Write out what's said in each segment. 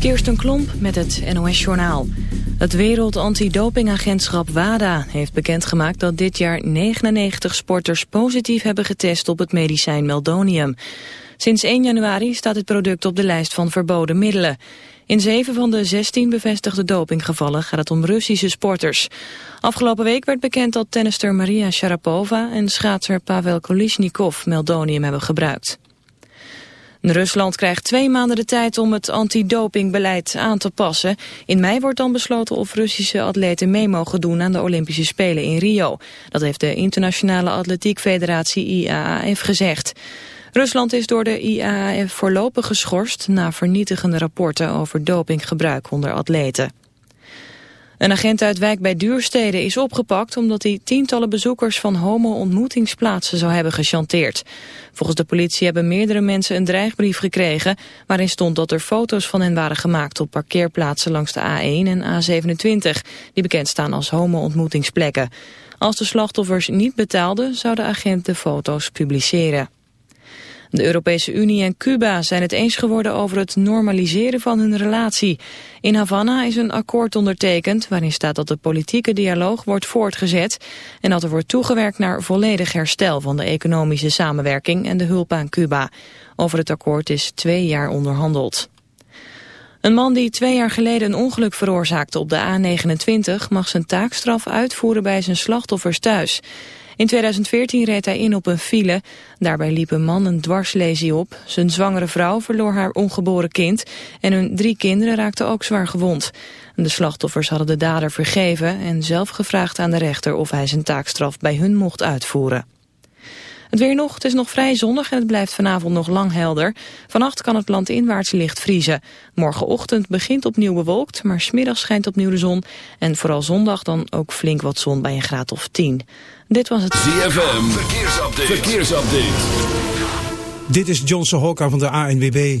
Kirsten Klomp met het NOS-journaal. Het Wereld Antidopingagentschap WADA heeft bekendgemaakt dat dit jaar 99 sporters positief hebben getest op het medicijn Meldonium. Sinds 1 januari staat het product op de lijst van verboden middelen. In zeven van de 16 bevestigde dopinggevallen gaat het om Russische sporters. Afgelopen week werd bekend dat tennister Maria Sharapova en schaatser Pavel Kolishnikov Meldonium hebben gebruikt. Rusland krijgt twee maanden de tijd om het antidopingbeleid aan te passen. In mei wordt dan besloten of Russische atleten mee mogen doen aan de Olympische Spelen in Rio. Dat heeft de Internationale Atletiek Federatie IAAF gezegd. Rusland is door de IAAF voorlopig geschorst na vernietigende rapporten over dopinggebruik onder atleten. Een agent uit Wijk bij Duurstede is opgepakt omdat hij tientallen bezoekers van homo-ontmoetingsplaatsen zou hebben gechanteerd. Volgens de politie hebben meerdere mensen een dreigbrief gekregen waarin stond dat er foto's van hen waren gemaakt op parkeerplaatsen langs de A1 en A27, die bekend staan als homo-ontmoetingsplekken. Als de slachtoffers niet betaalden, zou de agent de foto's publiceren. De Europese Unie en Cuba zijn het eens geworden over het normaliseren van hun relatie. In Havana is een akkoord ondertekend waarin staat dat de politieke dialoog wordt voortgezet en dat er wordt toegewerkt naar volledig herstel van de economische samenwerking en de hulp aan Cuba. Over het akkoord is twee jaar onderhandeld. Een man die twee jaar geleden een ongeluk veroorzaakte op de A29 mag zijn taakstraf uitvoeren bij zijn slachtoffers thuis. In 2014 reed hij in op een file. Daarbij liep een man een dwarslesie op. Zijn zwangere vrouw verloor haar ongeboren kind. En hun drie kinderen raakten ook zwaar gewond. De slachtoffers hadden de dader vergeven en zelf gevraagd aan de rechter of hij zijn taakstraf bij hun mocht uitvoeren. Het weer nog, het is nog vrij zonnig en het blijft vanavond nog lang helder. Vannacht kan het land inwaarts licht vriezen. Morgenochtend begint opnieuw bewolkt, maar smiddag schijnt opnieuw de zon. En vooral zondag dan ook flink wat zon bij een graad of 10. Dit was het ZFM, verkeersupdate. verkeersupdate. Dit is Johnson Hokka van de ANWB.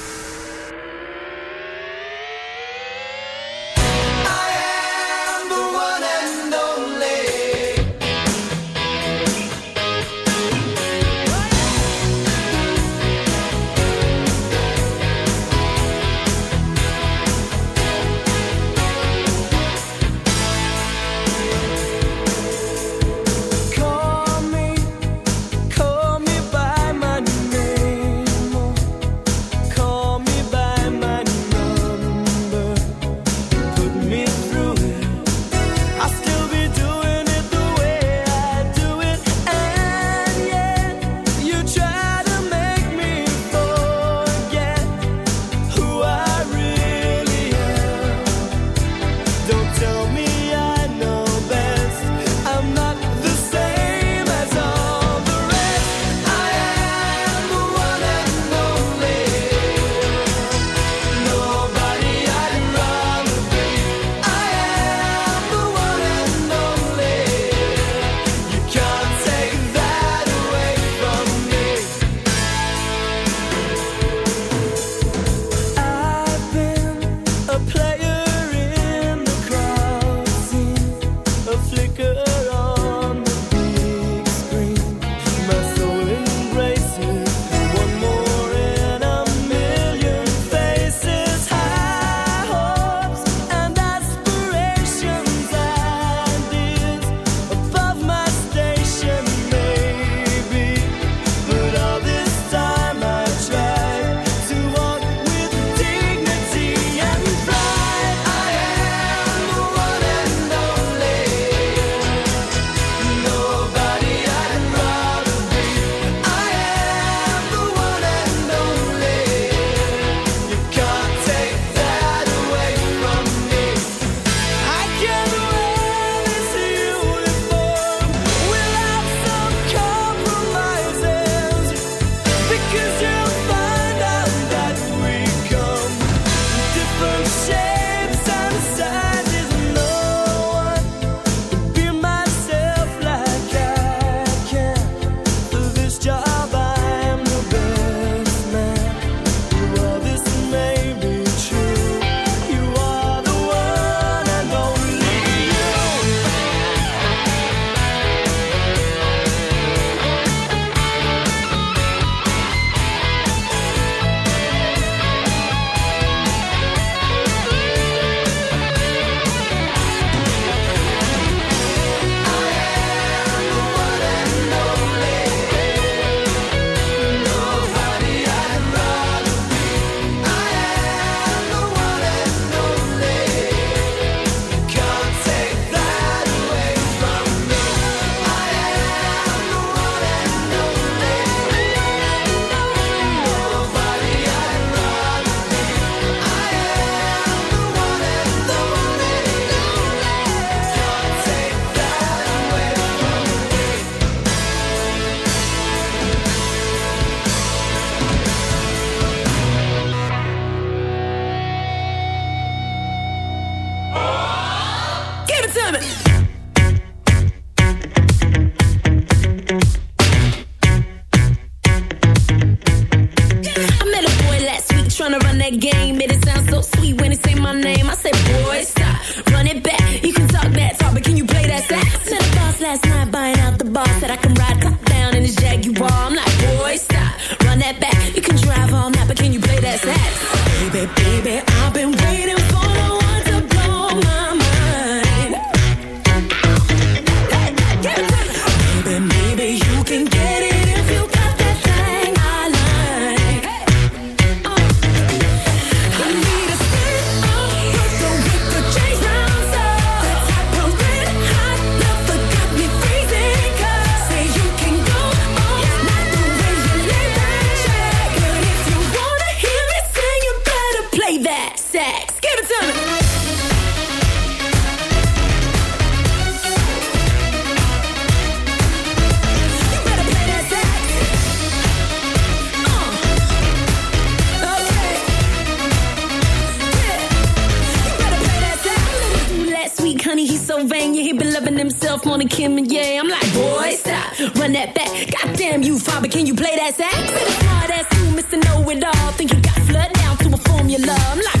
Formula. I'm like,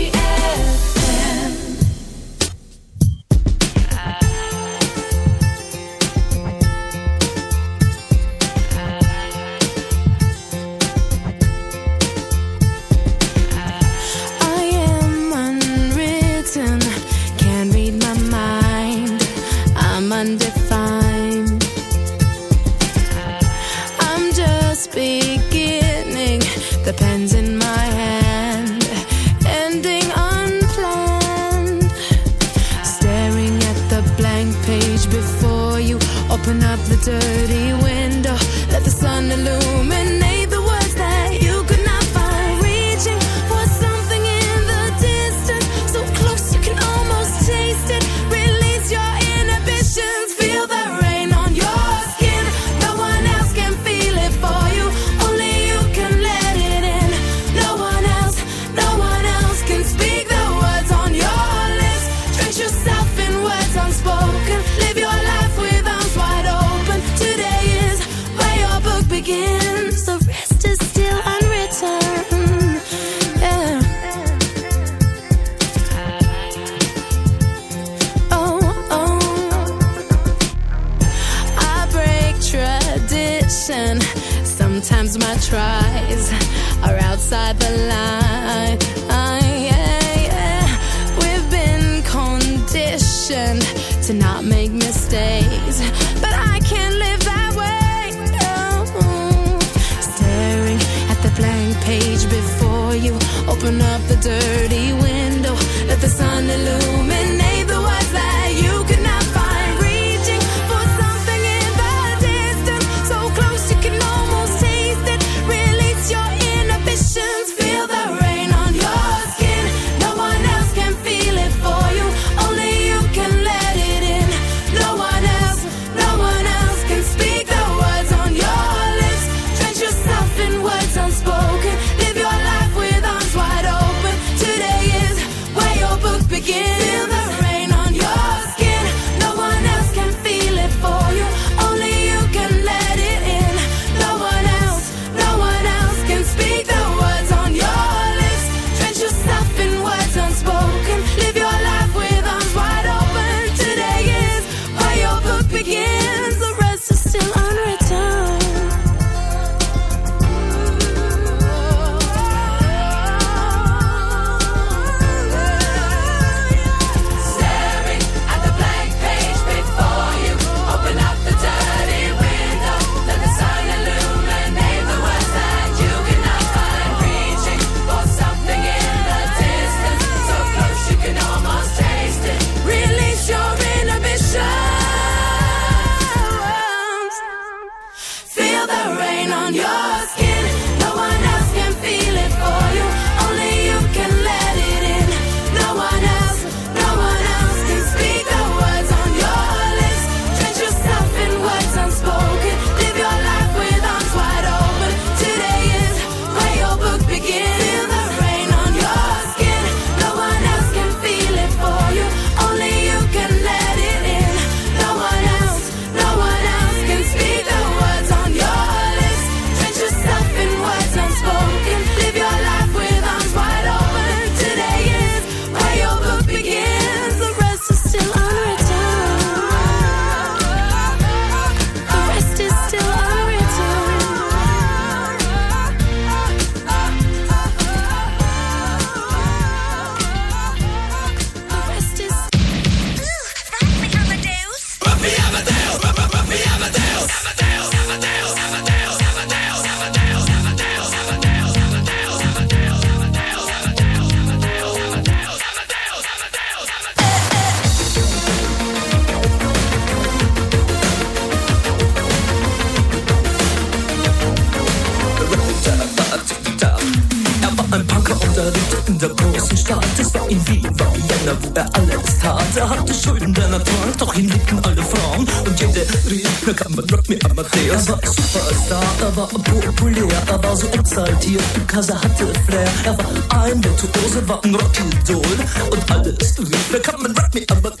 dir, Kasa hatte Flair. Er war ein Virtuose, war ein Rocky-Doll. Und alles lief, da kann man Rock Me, aber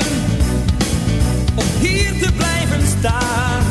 te blijven staan.